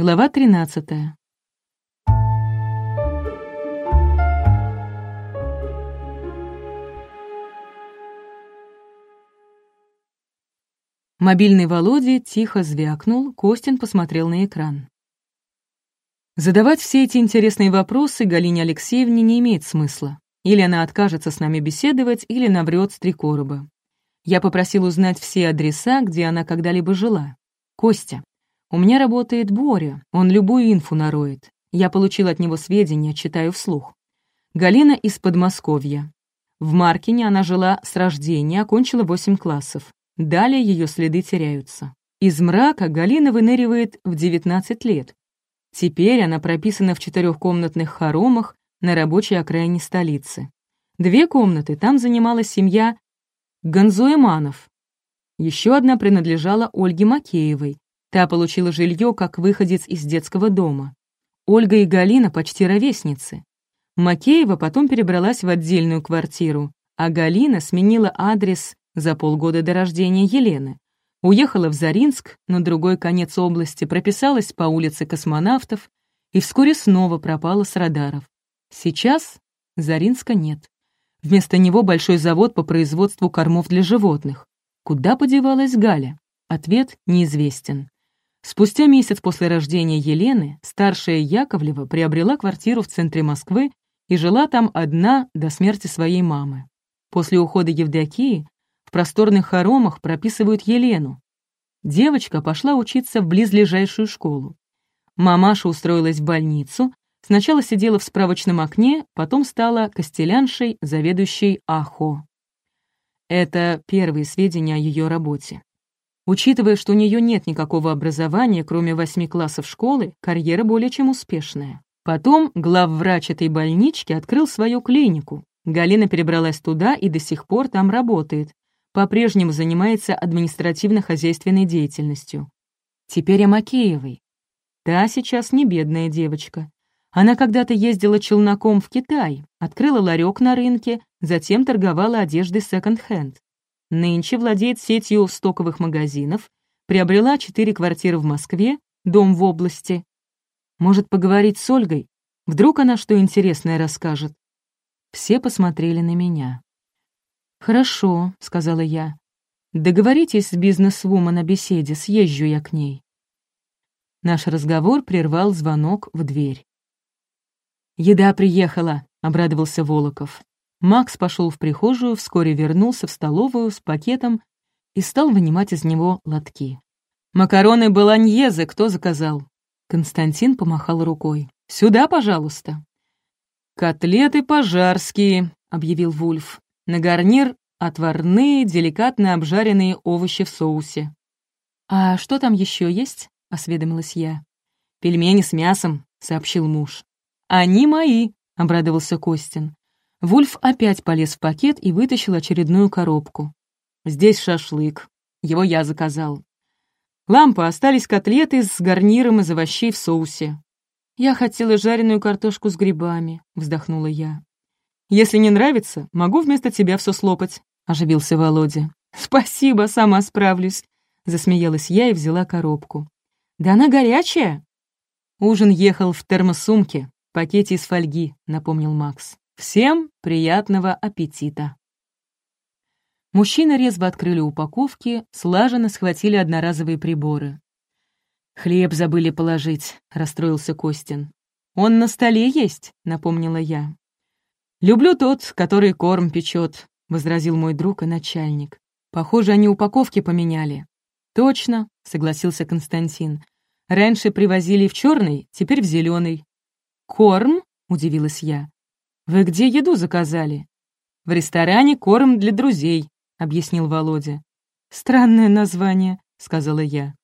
Глава 13. Мобильный Володи тихо звякнул, Костин посмотрел на экран. Задавать все эти интересные вопросы Галине Алексеевне не имеет смысла. Или она откажется с нами беседовать, или наврет с три короба. Я попросил узнать все адреса, где она когда-либо жила. Костя, у меня работает Боря, он любую инфу нароет. Я получил от него сведения, читаю вслух. Галина из Подмосковья. В Маркине она жила с рождения, окончила 8 классов. Далее ее следы теряются. Из мрака Галина выныривает в 19 лет. Теперь она прописана в четырехкомнатных хоромах на рабочей окраине столицы. Две комнаты там занимала семья Ганзуэманов. Еще одна принадлежала Ольге Макеевой, Та получила жилье как выходец из детского дома. Ольга и Галина почти ровесницы. Макеева потом перебралась в отдельную квартиру, а Галина сменила адрес за полгода до рождения Елены. Уехала в Заринск, на другой конец области, прописалась по улице космонавтов и вскоре снова пропала с радаров. Сейчас Заринска нет. Вместо него большой завод по производству кормов для животных. Куда подевалась Галя? Ответ неизвестен. Спустя месяц после рождения Елены старшая Яковлева приобрела квартиру в центре Москвы и жила там одна до смерти своей мамы. После ухода Евдокии в просторных хоромах прописывают Елену. Девочка пошла учиться в близлежащую школу. Мамаша устроилась в больницу, сначала сидела в справочном окне, потом стала костеляншей, заведующей АХО. Это первые сведения о ее работе. Учитывая, что у нее нет никакого образования, кроме восьми классов школы, карьера более чем успешная. Потом главврач этой больнички открыл свою клинику. Галина перебралась туда и до сих пор там работает. По-прежнему занимается административно-хозяйственной деятельностью. Теперь о Макеевой. Та сейчас не бедная девочка. Она когда-то ездила челноком в Китай, открыла ларек на рынке, затем торговала одеждой секонд-хенд. Нынче владеет сетью стоковых магазинов, приобрела четыре квартиры в Москве, дом в области. Может поговорить с Ольгой? Вдруг она что интересное расскажет? Все посмотрели на меня. «Хорошо», — сказала я. «Договоритесь с бизнес-вумен о беседе, съезжу я к ней». Наш разговор прервал звонок в дверь. «Еда приехала», — обрадовался Волоков. Макс пошел в прихожую, вскоре вернулся в столовую с пакетом и стал вынимать из него лотки. «Макароны баланьезе кто заказал?» Константин помахал рукой. «Сюда, пожалуйста». «Котлеты пожарские», — объявил Вульф. «На гарнир отварные, деликатно обжаренные овощи в соусе». «А что там еще есть?» — осведомилась я. «Пельмени с мясом», — сообщил муж. «Они мои», — обрадовался Костин. Вульф опять полез в пакет и вытащил очередную коробку. «Здесь шашлык. Его я заказал. Лампа, остались котлеты с гарниром из овощей в соусе. Я хотела жареную картошку с грибами», — вздохнула я. «Если не нравится, могу вместо тебя все слопать», — оживился Володя. «Спасибо, сама справлюсь», — засмеялась я и взяла коробку. «Да она горячая!» Ужин ехал в термосумке, пакете из фольги, напомнил Макс. Всем приятного аппетита! Мужчины резво открыли упаковки, слаженно схватили одноразовые приборы. «Хлеб забыли положить», — расстроился Костин. «Он на столе есть», — напомнила я. «Люблю тот, который корм печет», — возразил мой друг и начальник. «Похоже, они упаковки поменяли». «Точно», — согласился Константин. «Раньше привозили в черный, теперь в зеленый». «Корм?» — удивилась я. «Вы где еду заказали?» «В ресторане корм для друзей», — объяснил Володя. «Странное название», — сказала я.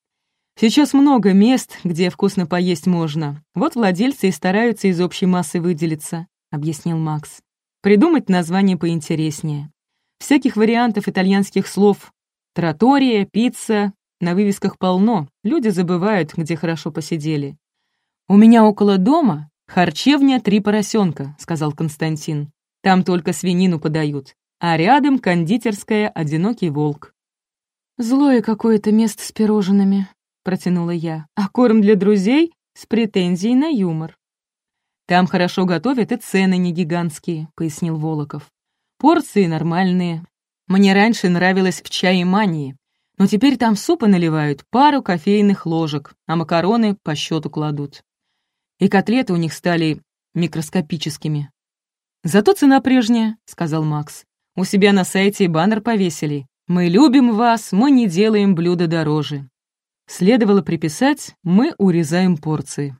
«Сейчас много мест, где вкусно поесть можно. Вот владельцы и стараются из общей массы выделиться», — объяснил Макс. «Придумать название поинтереснее. Всяких вариантов итальянских слов. Тротория, пицца. На вывесках полно. Люди забывают, где хорошо посидели. У меня около дома «Харчевня «Три поросенка», — сказал Константин. «Там только свинину подают, а рядом кондитерская «Одинокий волк». «Злое какое-то место с пирожными», — протянула я. «А корм для друзей? с претензией на юмор. «Там хорошо готовят и цены не гигантские», — пояснил Волоков. «Порции нормальные. Мне раньше нравилось в чае мании, но теперь там супа наливают пару кофейных ложек, а макароны по счету кладут. И котлеты у них стали микроскопическими. «Зато цена прежняя», — сказал Макс. «У себя на сайте баннер повесили. Мы любим вас, мы не делаем блюда дороже». Следовало приписать «мы урезаем порции».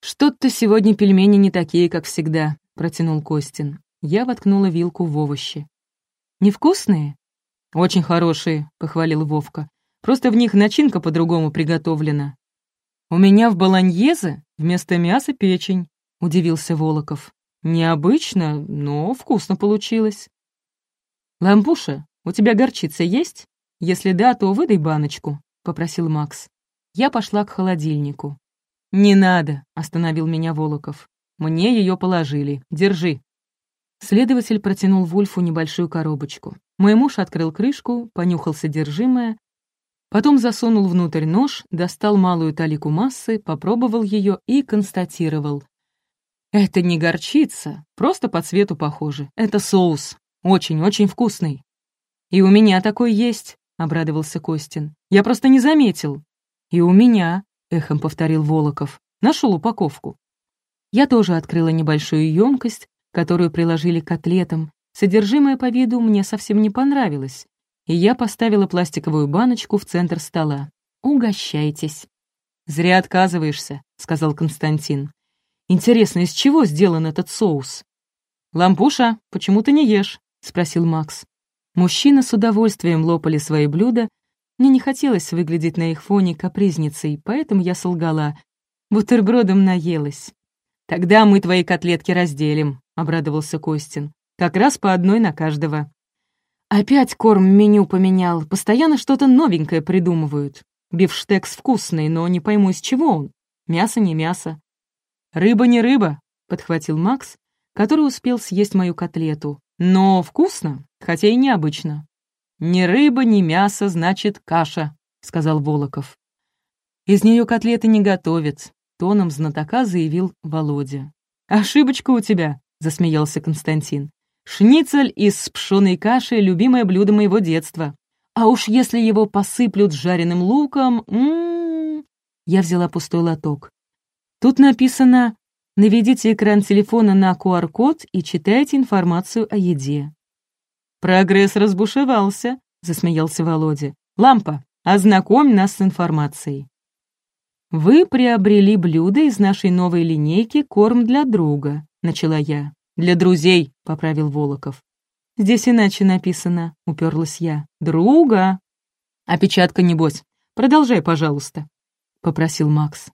«Что-то сегодня пельмени не такие, как всегда», — протянул Костин. Я воткнула вилку в овощи. «Невкусные?» «Очень хорошие», — похвалил Вовка. «Просто в них начинка по-другому приготовлена». «У меня в баланьезе вместо мяса печень», — удивился Волоков. «Необычно, но вкусно получилось». «Лампуша, у тебя горчица есть? Если да, то выдай баночку», — попросил Макс. Я пошла к холодильнику. «Не надо», — остановил меня Волоков. «Мне ее положили. Держи». Следователь протянул Вульфу небольшую коробочку. Мой муж открыл крышку, понюхал содержимое, потом засунул внутрь нож, достал малую талику массы, попробовал ее и констатировал. «Это не горчица, просто по цвету похоже. Это соус. Очень-очень вкусный». «И у меня такой есть», — обрадовался Костин. «Я просто не заметил». «И у меня», — эхом повторил Волоков. «Нашел упаковку». Я тоже открыла небольшую емкость, которую приложили к котлетам. Содержимое по виду мне совсем не понравилось, и я поставила пластиковую баночку в центр стола. «Угощайтесь». «Зря отказываешься», — сказал Константин. «Интересно, из чего сделан этот соус?» «Лампуша, почему ты не ешь?» — спросил Макс. Мужчины с удовольствием лопали свои блюда, мне не хотелось выглядеть на их фоне капризницей, поэтому я солгала. Бутербродом наелась. «Тогда мы твои котлетки разделим», — обрадовался Костин. «Как раз по одной на каждого». Опять корм меню поменял, постоянно что-то новенькое придумывают. Бифштекс вкусный, но не пойму, из чего он. Мясо не мясо. «Рыба не рыба», — подхватил Макс, который успел съесть мою котлету. «Но вкусно, хотя и необычно». «Ни рыба, ни мясо, значит, каша», — сказал Волоков. «Из нее котлеты не готовят», — тоном знатока заявил Володя. «Ошибочка у тебя», — засмеялся Константин. «Шницель из пшеной каши — любимое блюдо моего детства. А уж если его посыплют жареным луком... М -м -м. Я взяла пустой лоток. Тут написано «Наведите экран телефона на QR-код и читайте информацию о еде». «Прогресс разбушевался», — засмеялся Володя. «Лампа, ознакомь нас с информацией». «Вы приобрели блюдо из нашей новой линейки «Корм для друга», — начала я. «Для друзей», — поправил Волоков. «Здесь иначе написано», — уперлась я. «Друга». «Опечатка, небось. Продолжай, пожалуйста», — попросил Макс.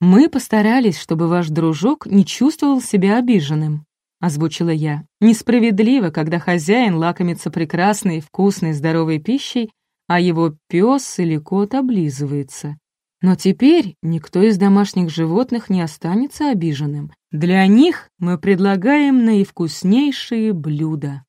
«Мы постарались, чтобы ваш дружок не чувствовал себя обиженным. — озвучила я. «Несправедливо, когда хозяин лакомится прекрасной, вкусной, здоровой пищей, а его пес или кот облизывается. Но теперь никто из домашних животных не останется обиженным. Для них мы предлагаем наивкуснейшие блюда».